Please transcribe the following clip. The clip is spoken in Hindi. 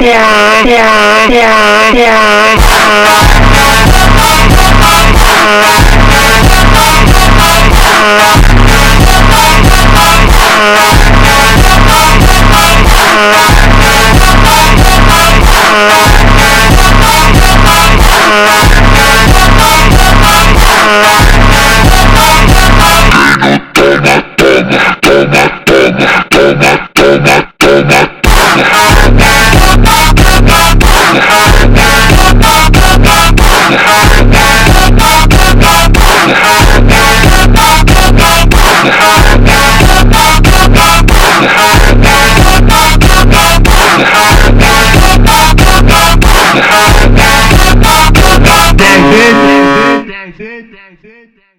呀呀呀呀！That's it, that's it, that's it.